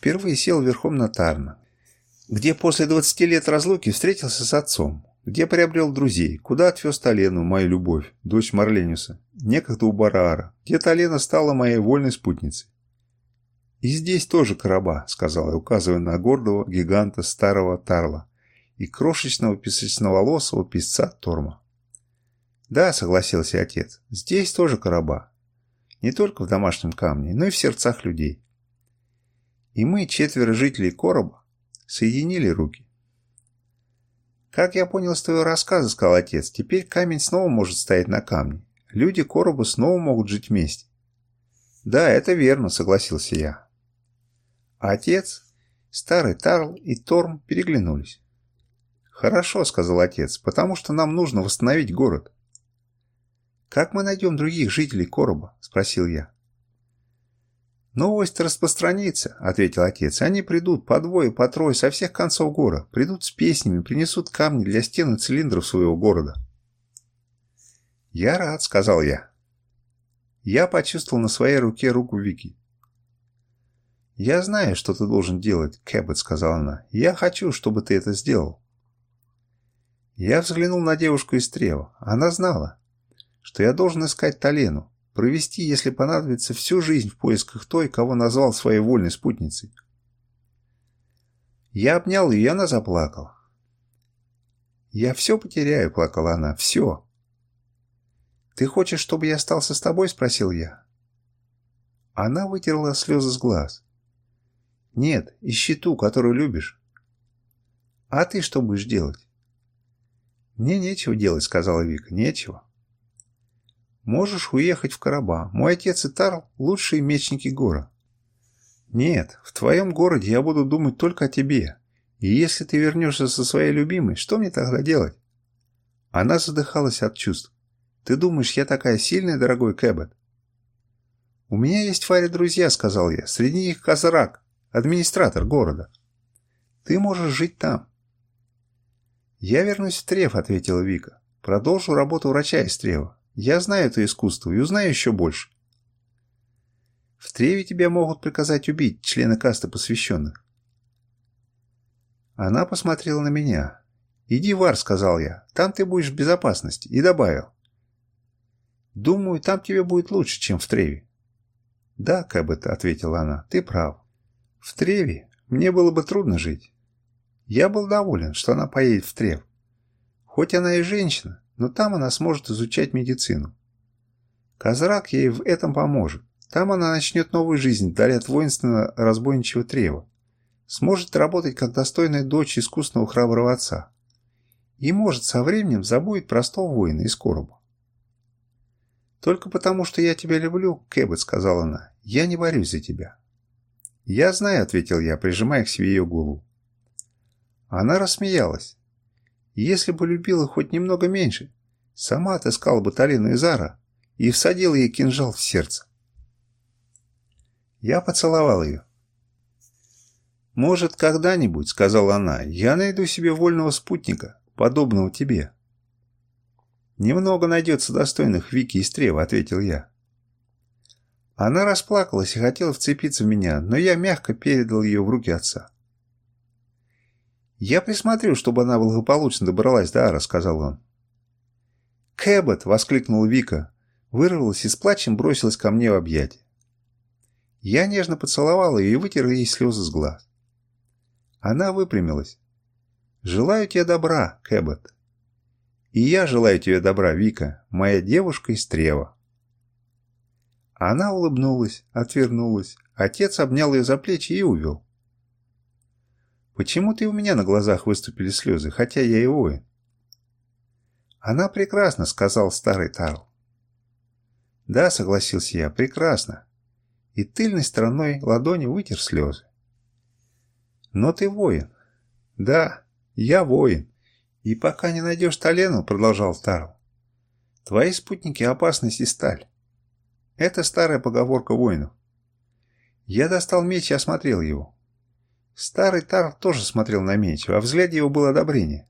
впервые сел верхом на Тарна, где после 20 лет разлуки встретился с отцом, где приобрел друзей, куда отвез Талену мою любовь, дочь Марленюса, некогда у Бараара, где Талена стала моей вольной спутницей. «И здесь тоже короба», — сказал я, указывая на гордого гиганта старого Тарла и крошечного песочноволосого песца Торма. «Да», — согласился отец, — «здесь тоже короба. Не только в домашнем камне, но и в сердцах людей и мы, четверо жителей короба, соединили руки. «Как я понял с твоего рассказа, — сказал отец, — теперь камень снова может стоять на камне. Люди короба снова могут жить вместе». «Да, это верно», — согласился я. Отец, старый Тарл и Торм переглянулись. «Хорошо», — сказал отец, — «потому что нам нужно восстановить город». «Как мы найдем других жителей короба?» — спросил я. «Новость распространится», — ответил отец. «Они придут по двое, по трое со всех концов гора. Придут с песнями, принесут камни для стен и цилиндров своего города». «Я рад», — сказал я. Я почувствовал на своей руке руку Вики. «Я знаю, что ты должен делать, Кэббет», — сказала она. «Я хочу, чтобы ты это сделал». Я взглянул на девушку из Трева. Она знала, что я должен искать Талену провести, если понадобится, всю жизнь в поисках той, кого назвал своей вольной спутницей. Я обнял ее, и она заплакала. «Я все потеряю», — плакала она, — «все». «Ты хочешь, чтобы я остался с тобой?» — спросил я. Она вытерла слезы с глаз. «Нет, ищи ту, которую любишь». «А ты что будешь делать?» «Мне нечего делать», — сказала Вика. «Нечего». Можешь уехать в Караба. Мой отец и Тарл – лучшие мечники гора. Нет, в твоем городе я буду думать только о тебе. И если ты вернешься со своей любимой, что мне тогда делать? Она задыхалась от чувств. Ты думаешь, я такая сильная, дорогой Кэббет? «У меня есть в Фаре друзья», — сказал я. «Среди них Казарак, администратор города. Ты можешь жить там». «Я вернусь в Треф», — ответила Вика. «Продолжу работу врача из Трева. Я знаю это искусство и узнаю еще больше. В Треве тебя могут приказать убить члена касты посвященных. Она посмотрела на меня. «Иди, Вар», — сказал я, — «там ты будешь в безопасности», и добавил. «Думаю, там тебе будет лучше, чем в Треве». «Да, Кэббет», — ответила она, — «ты прав. В Треве мне было бы трудно жить». Я был доволен, что она поедет в Трев. Хоть она и женщина, но там она сможет изучать медицину. Казрак ей в этом поможет. Там она начнет новую жизнь вдали от воинственного разбойничего трева. Сможет работать как достойная дочь искусного храброго отца. И может со временем забудет простого воина из короба. «Только потому, что я тебя люблю, Кэббет», — сказала она, — «я не борюсь за тебя». «Я знаю», — ответил я, прижимая к себе ее голову. Она рассмеялась. Если бы любила хоть немного меньше, сама отыскала бы Талину Зара и всадила ей кинжал в сердце. Я поцеловал ее. «Может, когда-нибудь, — сказала она, — я найду себе вольного спутника, подобного тебе». «Немного найдется достойных Вики и Стрева», — ответил я. Она расплакалась и хотела вцепиться в меня, но я мягко передал ее в руки отца. «Я присмотрю, чтобы она благополучно добралась до Ара», — сказал он. «Кэббот!» — воскликнула Вика, вырвалась и с плачем бросилась ко мне в объятия. Я нежно поцеловал ее и вытер ей слезы с глаз. Она выпрямилась. «Желаю тебе добра, Кэббот!» «И я желаю тебе добра, Вика, моя девушка из Трева!» Она улыбнулась, отвернулась. Отец обнял ее за плечи и увел. Почему-то и у меня на глазах выступили слезы, хотя я и воин. «Она прекрасна», — сказал старый Тарл. «Да», — согласился я, — «прекрасно». И тыльной стороной ладони вытер слезы. «Но ты воин». «Да, я воин. И пока не найдешь Толену», — продолжал Тарл, — «твои спутники — опасность и сталь». Это старая поговорка воинов. Я достал меч и осмотрел его. Старый Тар тоже смотрел на меч, а в взгляде его было одобрение.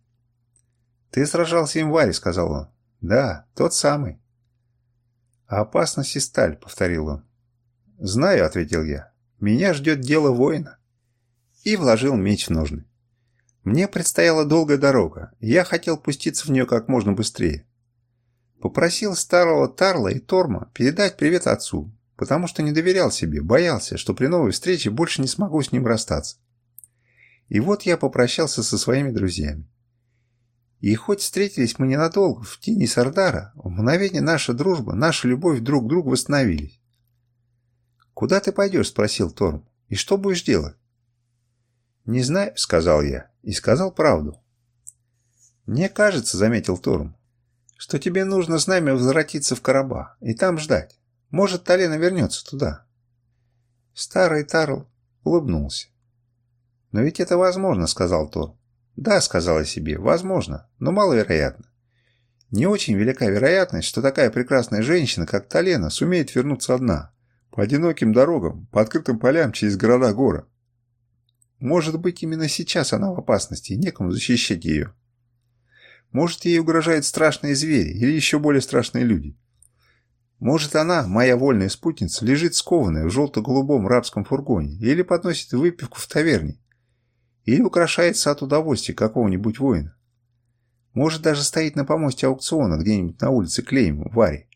«Ты сражался им в Аре», — сказал он. «Да, тот самый». «А опасность и сталь», — повторил он. «Знаю», — ответил я. «Меня ждет дело воина». И вложил меч в ножны. Мне предстояла долгая дорога, я хотел пуститься в нее как можно быстрее. Попросил старого Тарла и Торма передать привет отцу, потому что не доверял себе, боялся, что при новой встрече больше не смогу с ним расстаться. И вот я попрощался со своими друзьями. И хоть встретились мы ненадолго в тени Сардара, в мгновение наша дружба, наша любовь друг к другу восстановились. «Куда ты пойдешь?» – спросил Торм. «И что будешь делать?» «Не знаю», – сказал я, и сказал правду. «Мне кажется», – заметил Торм, – «что тебе нужно с нами возвратиться в Караба и там ждать. Может, Талена вернется туда». Старый Тарл улыбнулся. «Но ведь это возможно», — сказал Тор. «Да», — сказала себе, — «возможно, но маловероятно». Не очень велика вероятность, что такая прекрасная женщина, как Талена, сумеет вернуться одна, по одиноким дорогам, по открытым полям через города-горы. Может быть, именно сейчас она в опасности, и некому защищать ее. Может, ей угрожают страшные звери или еще более страшные люди. Может, она, моя вольная спутница, лежит скованная в желто-голубом рабском фургоне или подносит выпивку в таверне, или украшается от удовольствия какого-нибудь воина. Может даже стоит на помосте аукциона где-нибудь на улице Клейм, в Аре.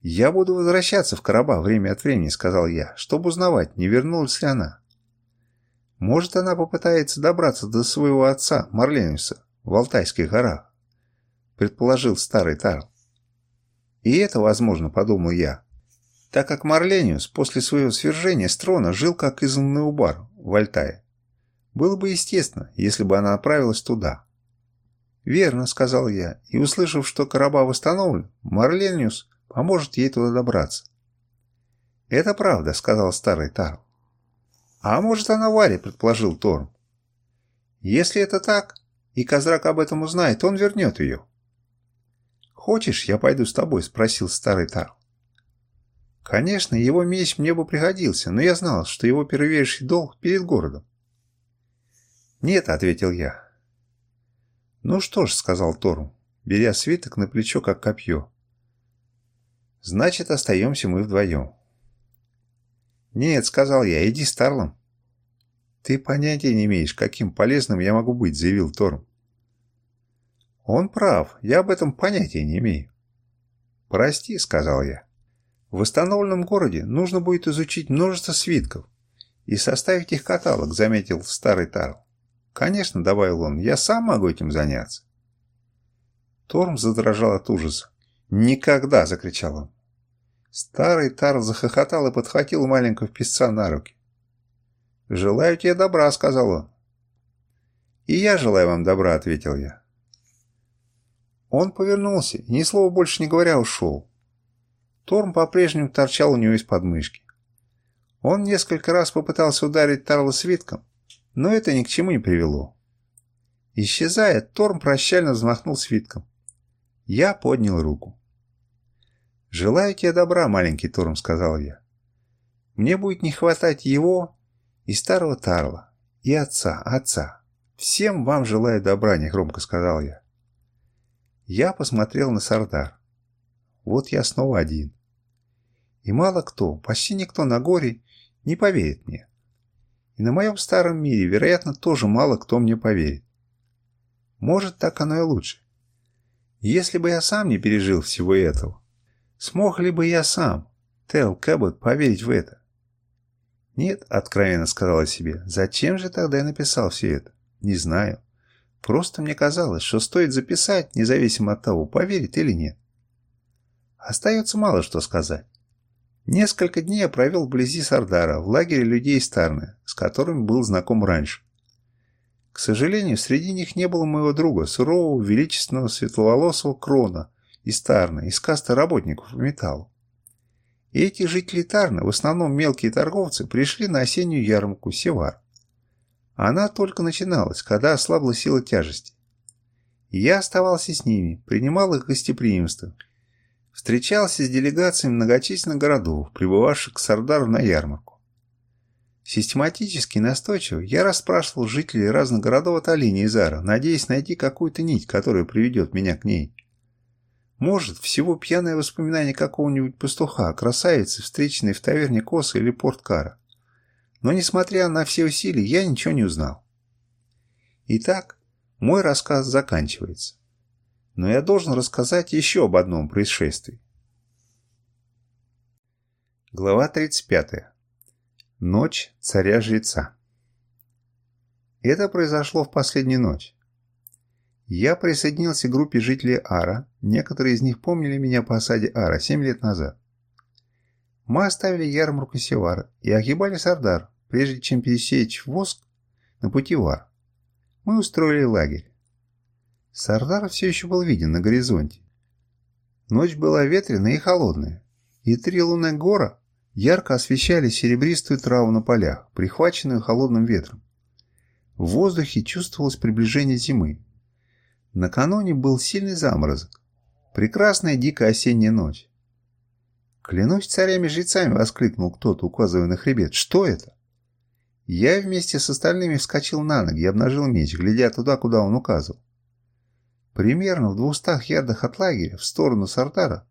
«Я буду возвращаться в Караба время от времени», — сказал я, чтобы узнавать, не вернулась ли она. Может, она попытается добраться до своего отца, Марленуса, в Алтайских горах, предположил старый Тарл. И это возможно, подумал я, так как Марлениус после своего свержения с трона жил как изгнанный убар в Алтае. Было бы естественно, если бы она отправилась туда. «Верно», — сказал я, и, услышав, что короба восстановлен, Марлениус поможет ей туда добраться. «Это правда», — сказал старый Тарл. «А может, она Варе», — предположил Торм. «Если это так, и Козрак об этом узнает, он вернет ее». «Хочешь, я пойду с тобой?» — спросил старый Тарл. Конечно, его меч мне бы пригодился, но я знал, что его первейший долг перед городом. «Нет», — ответил я. «Ну что ж», — сказал Торм, беря свиток на плечо, как копье. «Значит, остаемся мы вдвоем». «Нет», — сказал я, — «иди с Тарлом». «Ты понятия не имеешь, каким полезным я могу быть», — заявил Торм. «Он прав, я об этом понятия не имею». «Прости», — сказал я. «В восстановленном городе нужно будет изучить множество свитков и составить их каталог», — заметил старый Тарл. «Конечно», — добавил он, — «я сам могу этим заняться». Торм задрожал от ужаса. «Никогда!» — закричал он. Старый Тар захохотал и подхватил маленького песца на руки. «Желаю тебе добра», — сказал он. «И я желаю вам добра», — ответил я. Он повернулся и, ни слова больше не говоря, ушел. Торм по-прежнему торчал у него из подмышки. Он несколько раз попытался ударить Тарла свитком, но это ни к чему не привело. Исчезая, Торм прощально взмахнул свитком. Я поднял руку. «Желаю тебе добра, маленький Торм», — сказал я. «Мне будет не хватать его и старого Тарла, и отца, отца. Всем вам желаю добра», — негромко сказал я. Я посмотрел на Сардар. Вот я снова один. И мало кто, почти никто на горе не поверит мне. И на моем старом мире, вероятно, тоже мало кто мне поверит. Может, так оно и лучше. Если бы я сам не пережил всего этого, смог ли бы я сам, Тел Кэббот, поверить в это? «Нет», — откровенно сказала себе, — «зачем же тогда я написал все это? Не знаю. Просто мне казалось, что стоит записать, независимо от того, поверит или нет». Остается мало что сказать. Несколько дней я провел вблизи Сардара, в лагере людей Старны, с которым был знаком раньше. К сожалению, среди них не было моего друга, сурового, величественного, светловолосого крона из Тарны, из каста работников по металлу. И эти жители Тарны, в основном мелкие торговцы, пришли на осеннюю ярмарку Севар. Она только начиналась, когда ослабла сила тяжести. Я оставался с ними, принимал их гостеприимство – встречался с делегациями многочисленных городов, прибывавших к Сардару на ярмарку. Систематически и настойчиво я расспрашивал жителей разных городов от Алини и Зара, надеясь найти какую-то нить, которая приведет меня к ней. Может, всего пьяное воспоминание какого-нибудь пастуха, красавицы, встреченной в таверне Коса или Порткара. Но, несмотря на все усилия, я ничего не узнал. Итак, мой рассказ заканчивается но я должен рассказать еще об одном происшествии. Глава 35. Ночь царя-жреца. Это произошло в последнюю ночь. Я присоединился к группе жителей Ара, некоторые из них помнили меня по осаде Ара 7 лет назад. Мы оставили ярмарку Севар и огибали Сардар, прежде чем пересечь воск на пути в Ар. Мы устроили лагерь. Сардар все еще был виден на горизонте. Ночь была ветреная и холодная, и три луны гора ярко освещали серебристую траву на полях, прихваченную холодным ветром. В воздухе чувствовалось приближение зимы. Накануне был сильный заморозок. Прекрасная дикая осенняя ночь. «Клянусь царями-жрецами!» — воскликнул кто-то, указывая на хребет. «Что это?» Я вместе с остальными вскочил на ноги и обнажил меч, глядя туда, куда он указывал. Примерно в двухстах ярдах от лагеря, в сторону Сардара,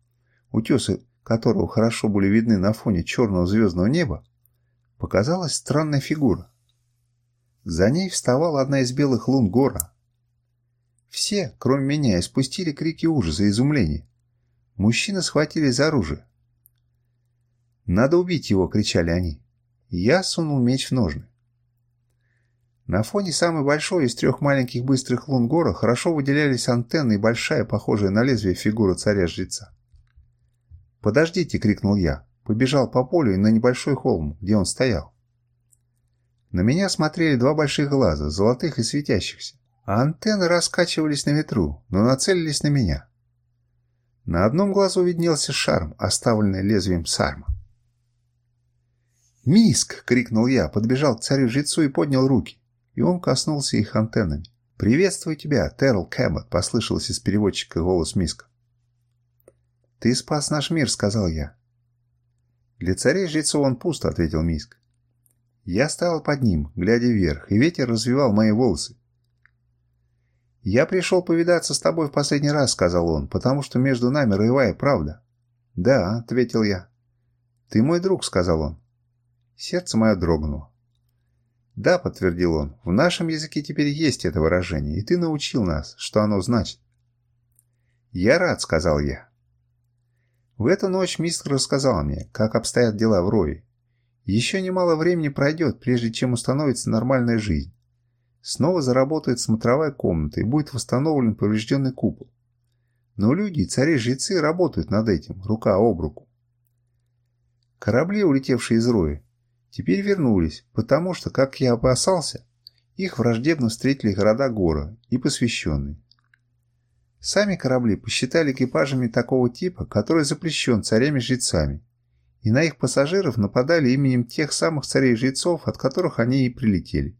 утесы которого хорошо были видны на фоне черного звездного неба, показалась странная фигура. За ней вставала одна из белых лун гора. Все, кроме меня, испустили крики ужаса и изумления. Мужчины схватились за оружие. «Надо убить его!» — кричали они. Я сунул меч в ножны. На фоне самой большой из трех маленьких быстрых лун гора хорошо выделялись антенны и большая, похожая на лезвие, фигура царя-жреца. «Подождите!» — крикнул я. Побежал по полю и на небольшой холм, где он стоял. На меня смотрели два больших глаза, золотых и светящихся, а антенны раскачивались на ветру, но нацелились на меня. На одном глазу виднелся шарм, оставленный лезвием сарма. «Миск!» — крикнул я, подбежал к царю-жрецу и поднял руки и он коснулся их антеннами. «Приветствую тебя, Террел Кэббот!» – послышалось из переводчика голос Миска. «Ты спас наш мир», – сказал я. «Для царей-жрецов он пуст», – ответил Миск. Я стоял под ним, глядя вверх, и ветер развивал мои волосы. «Я пришел повидаться с тобой в последний раз», — сказал он, — «потому что между нами роевая правда». «Да», — ответил я. «Ты мой друг», — сказал он. Сердце мое дрогнуло. «Да», — подтвердил он, — «в нашем языке теперь есть это выражение, и ты научил нас, что оно значит». «Я рад», — сказал я. В эту ночь мистер рассказал мне, как обстоят дела в Рое. Еще немало времени пройдет, прежде чем установится нормальная жизнь. Снова заработает смотровая комната и будет восстановлен поврежденный купол. Но люди цари-жрецы работают над этим, рука об руку. Корабли, улетевшие из Роя, Теперь вернулись, потому что, как я опасался, их враждебно встретили города Гора и посвященные. Сами корабли посчитали экипажами такого типа, который запрещен царями-жрецами, и на их пассажиров нападали именем тех самых царей-жрецов, от которых они и прилетели.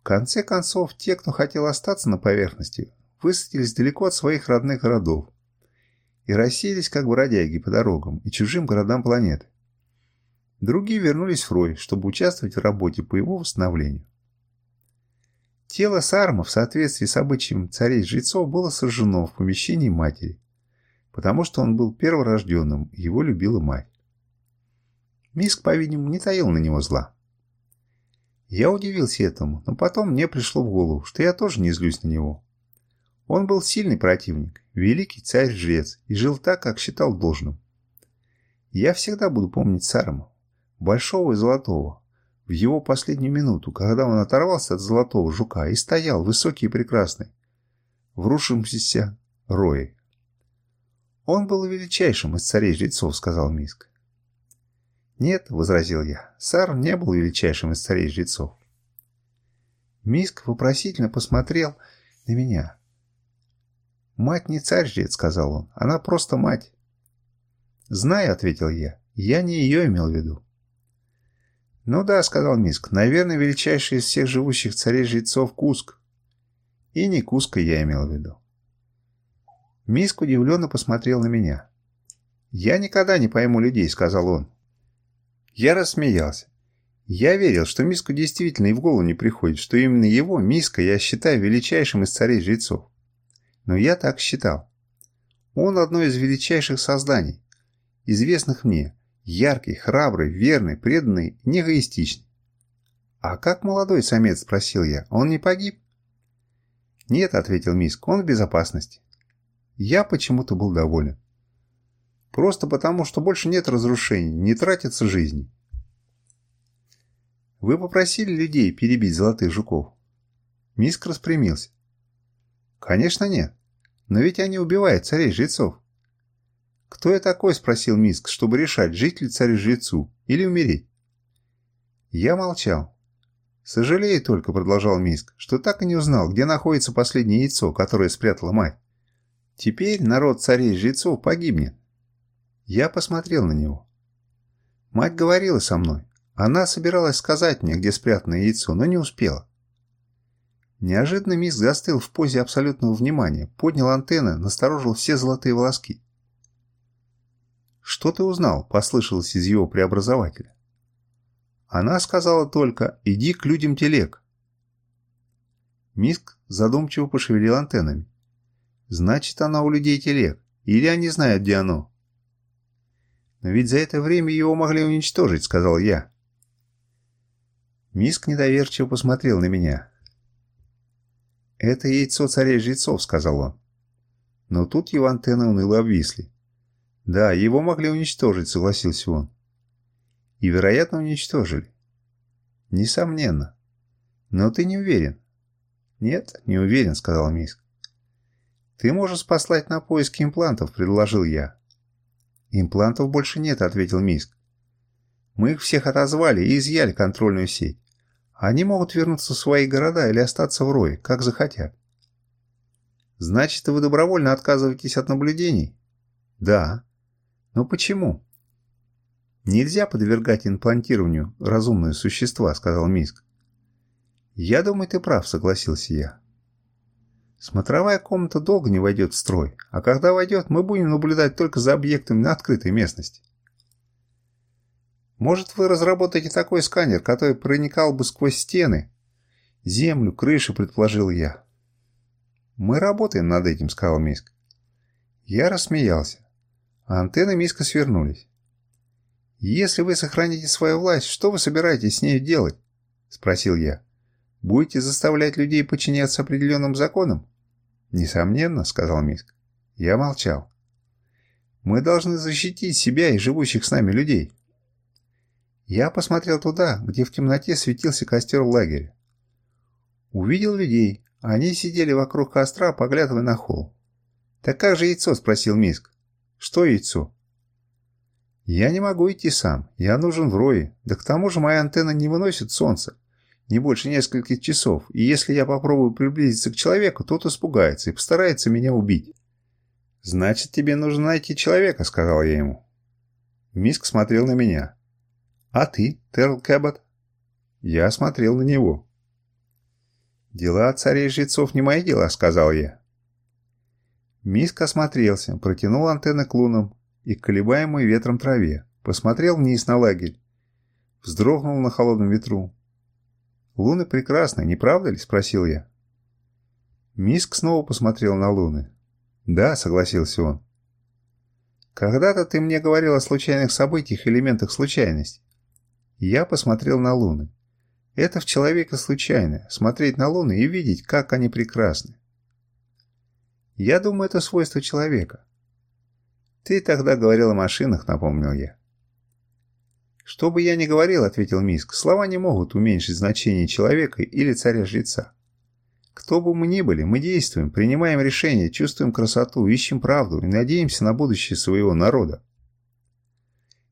В конце концов, те, кто хотел остаться на поверхности, высадились далеко от своих родных городов и расселись как бродяги по дорогам и чужим городам планеты. Другие вернулись в Рой, чтобы участвовать в работе по его восстановлению. Тело Сарма в соответствии с обычаем царей-жрецов было сожжено в помещении матери, потому что он был перворожденным, его любила мать. Миск, по-видимому, не таил на него зла. Я удивился этому, но потом мне пришло в голову, что я тоже не злюсь на него. Он был сильный противник, великий царь-жрец, и жил так, как считал должным. Я всегда буду помнить Сарма, большого и золотого. В его последнюю минуту, когда он оторвался от золотого жука и стоял, высокий и прекрасный, в рушившемся рое. «Он был величайшим из царей-жрецов», — сказал Миск. «Нет», — возразил я, — «сар не был величайшим из царей-жрецов». Миск вопросительно посмотрел на меня. «Мать не царь-жрец», — сказал он, — «она просто мать». «Знаю», — ответил я, — «я не ее имел в виду». «Ну да», — сказал Миск, — «наверное, величайший из всех живущих царей-жрецов Куск». И не Куска я имел в виду. Миск удивленно посмотрел на меня. «Я никогда не пойму людей», — сказал он. Я рассмеялся. Я верил, что Миску действительно и в голову не приходит, что именно его, Миска, я считаю величайшим из царей-жрецов. Но я так считал. Он одно из величайших созданий, известных мне, Яркий, храбрый, верный, преданный, негоистичный. «А как молодой самец?» – спросил я. «Он не погиб?» «Нет», – ответил Миск, – «он в безопасности». Я почему-то был доволен. Просто потому, что больше нет разрушений, не тратятся жизни. Вы попросили людей перебить золотых жуков? Миск распрямился. Конечно нет. Но ведь они убивают царей-жрецов. «Кто я такой?» – спросил Миск, чтобы решать, жить ли царю-жрецу или умереть. Я молчал. «Сожалею только», – продолжал Миск, – «что так и не узнал, где находится последнее яйцо, которое спрятала мать. Теперь народ царей-жрецов погибнет». Я посмотрел на него. Мать говорила со мной. Она собиралась сказать мне, где спрятано яйцо, но не успела. Неожиданно Миск застыл в позе абсолютного внимания, поднял антенны, насторожил все золотые волоски. «Что ты узнал?» – послышалось из его преобразователя. Она сказала только «иди к людям телег». Миск задумчиво пошевелил антеннами. «Значит, она у людей телег, или они знают, где оно?» «Но ведь за это время его могли уничтожить», — сказал я. Миск недоверчиво посмотрел на меня. «Это яйцо царей жрецов», — сказал он. Но тут его антенны уныло обвисли. Да, его могли уничтожить, согласился он. И, вероятно, уничтожили. Несомненно. Но ты не уверен. Нет, не уверен, сказал Миск. Ты можешь послать на поиски имплантов, предложил я. Имплантов больше нет, ответил Миск. Мы их всех отозвали и изъяли контрольную сеть. Они могут вернуться в свои города или остаться в рое, как захотят. Значит, вы добровольно отказываетесь от наблюдений? Да. Но почему? Нельзя подвергать имплантированию разумные существа, сказал Миск. Я думаю, ты прав, согласился я. Смотровая комната долго не войдет в строй, а когда войдет, мы будем наблюдать только за объектами на открытой местности. Может, вы разработаете такой сканер, который проникал бы сквозь стены? Землю, крышу, предположил я. Мы работаем над этим, сказал Миск. Я рассмеялся а антенны миска свернулись. «Если вы сохраните свою власть, что вы собираетесь с ней делать?» – спросил я. «Будете заставлять людей подчиняться определенным законам?» «Несомненно», – сказал Миск. Я молчал. «Мы должны защитить себя и живущих с нами людей». Я посмотрел туда, где в темноте светился костер в лагере. Увидел людей. Они сидели вокруг костра, поглядывая на холл. «Так как же яйцо?» – спросил Миск. «Что яйцо?» «Я не могу идти сам. Я нужен в рое. Да к тому же моя антенна не выносит солнца. Не больше нескольких часов. И если я попробую приблизиться к человеку, тот испугается и постарается меня убить». «Значит, тебе нужно найти человека», — сказал я ему. Миск смотрел на меня. «А ты, Терл Кэббот?» Я смотрел на него. «Дела царей жрецов не мои дела», — сказал я. Миск осмотрелся, протянул антенны к лунам и к колебаемой ветром траве, посмотрел вниз на лагерь, вздрогнул на холодном ветру. «Луны прекрасны, не правда ли?» – спросил я. Миск снова посмотрел на луны. «Да», – согласился он. «Когда-то ты мне говорил о случайных событиях, элементах случайности. Я посмотрел на луны. Это в человека случайно – смотреть на луны и видеть, как они прекрасны. Я думаю, это свойство человека. Ты тогда говорил о машинах, напомнил я. Что бы я ни говорил, ответил Миск, слова не могут уменьшить значение человека или царя-жреца. Кто бы мы ни были, мы действуем, принимаем решения, чувствуем красоту, ищем правду и надеемся на будущее своего народа.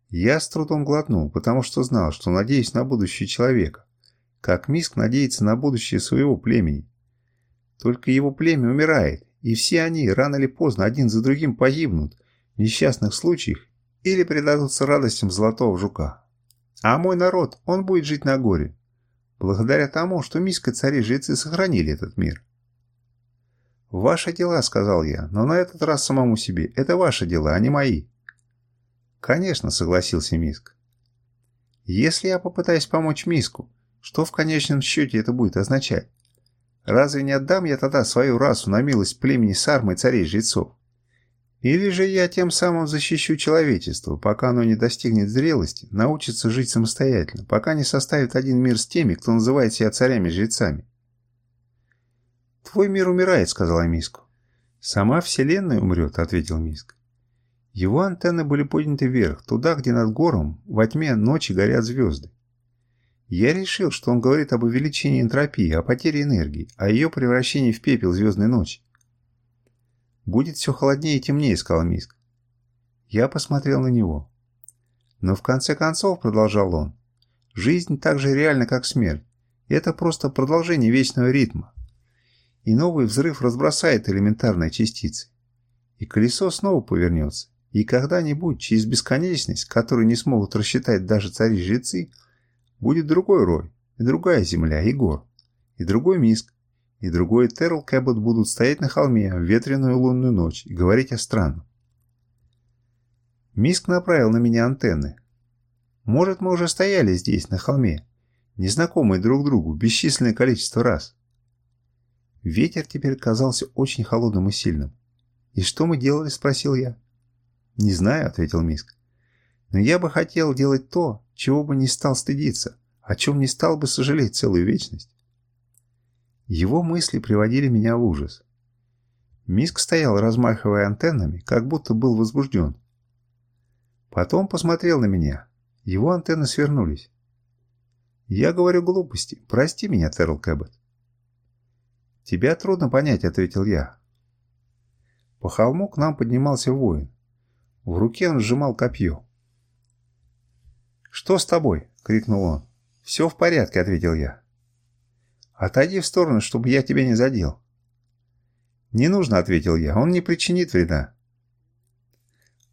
Я с трудом глотнул, потому что знал, что надеюсь на будущее человека, как Миск надеется на будущее своего племени. Только его племя умирает, и все они, рано или поздно, один за другим погибнут в несчастных случаях или предадутся радостям золотого жука. А мой народ, он будет жить на горе, благодаря тому, что миска царей-жрецы сохранили этот мир. «Ваши дела», — сказал я, — «но на этот раз самому себе. Это ваши дела, а не мои». «Конечно», — согласился Миск. «Если я попытаюсь помочь Миску, что в конечном счете это будет означать? Разве не отдам я тогда свою расу на милость племени Сармы царей-жрецов? Или же я тем самым защищу человечество, пока оно не достигнет зрелости, научится жить самостоятельно, пока не составит один мир с теми, кто называет себя царями-жрецами? «Твой мир умирает», — сказала Миску. «Сама Вселенная умрет», — ответил Миск. Его антенны были подняты вверх, туда, где над гором во тьме ночи горят звезды. Я решил, что он говорит об увеличении энтропии, о потере энергии, о ее превращении в пепел звездной ночи. «Будет все холоднее и темнее», — сказал Миск. Я посмотрел на него. Но в конце концов, продолжал он, жизнь так же реальна, как смерть. Это просто продолжение вечного ритма. И новый взрыв разбросает элементарные частицы. И колесо снова повернется. И когда-нибудь, через бесконечность, которую не смогут рассчитать даже цари-жрецы, — Будет другой рой, и другая земля, и гор, и другой миск, и другой Терл Кэббот будут стоять на холме в ветреную лунную ночь и говорить о странном. Миск направил на меня антенны. Может, мы уже стояли здесь, на холме, незнакомые друг другу бесчисленное количество раз. Ветер теперь казался очень холодным и сильным. «И что мы делали?» – спросил я. «Не знаю», – ответил Миск. «Но я бы хотел делать то, чего бы не стал стыдиться, о чем не стал бы сожалеть целую вечность. Его мысли приводили меня в ужас. Миск стоял, размахивая антеннами, как будто был возбужден. Потом посмотрел на меня. Его антенны свернулись. «Я говорю глупости. Прости меня, Терл Кэббет». «Тебя трудно понять», — ответил я. По холму к нам поднимался воин. В руке он сжимал копье. «Что с тобой?» — крикнул он. «Все в порядке», — ответил я. «Отойди в сторону, чтобы я тебя не задел». «Не нужно», — ответил я, — «он не причинит вреда».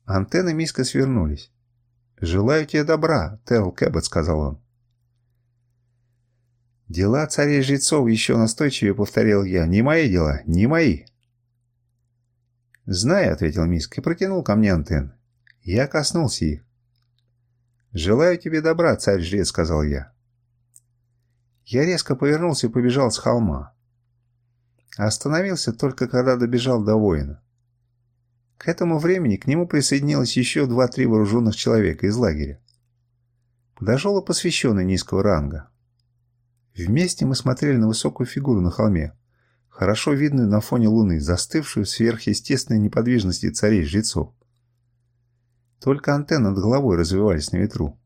Антенны миска свернулись. «Желаю тебе добра», — Терл Кэббет сказал он. «Дела царей жрецов еще настойчивее», — повторил я. «Не мои дела, не мои». «Знаю», — ответил Миск и протянул ко мне антенны. Я коснулся их. «Желаю тебе добра, царь жрец», — сказал я. Я резко повернулся и побежал с холма. Остановился только когда добежал до воина. К этому времени к нему присоединилось еще два-три вооруженных человека из лагеря. Подошел и посвященный низкого ранга. Вместе мы смотрели на высокую фигуру на холме, хорошо видную на фоне луны, застывшую в сверхъестественной неподвижности царей-жрецов. Только антенны над головой развивались на ветру.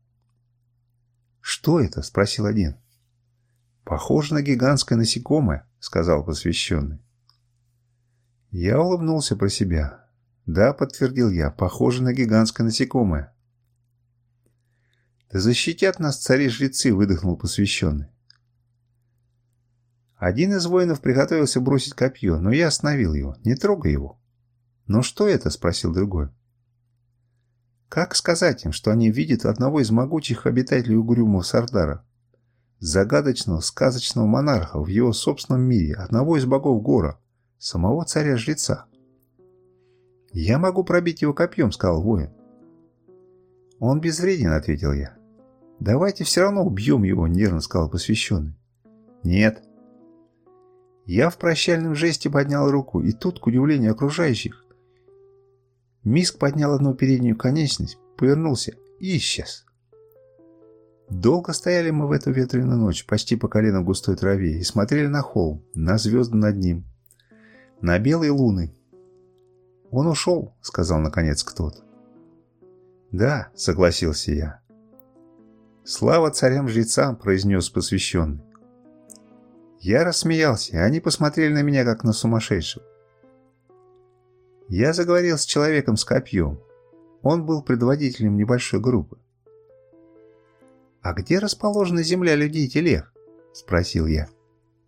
«Что это?» – спросил один. «Похоже на гигантское насекомое», – сказал посвященный. Я улыбнулся про себя. «Да», – подтвердил я, – «похоже на гигантское насекомое». «Да защитят нас цари-жрецы», – выдохнул посвященный. Один из воинов приготовился бросить копье, но я остановил его. «Не трогай его». «Но что это?» – спросил другой. Как сказать им, что они видят одного из могучих обитателей угрюмого Сардара? Загадочного, сказочного монарха в его собственном мире, одного из богов гора, самого царя-жреца. «Я могу пробить его копьем», — сказал воин. «Он безвреден», — ответил я. «Давайте все равно убьем его», — нервно сказал посвященный. «Нет». Я в прощальном жесте поднял руку, и тут, к удивлению окружающих, Миск поднял одну переднюю конечность, повернулся и исчез. Долго стояли мы в эту ветреную ночь, почти по колено в густой траве, и смотрели на холм, на звезды над ним, на белые луны. «Он ушел», — сказал наконец кто-то. «Да», — согласился я. «Слава царям-жрецам», — произнес посвященный. Я рассмеялся, и они посмотрели на меня, как на сумасшедшего. Я заговорил с человеком с копьем. Он был предводителем небольшой группы. «А где расположена земля людей Телех?» – спросил я.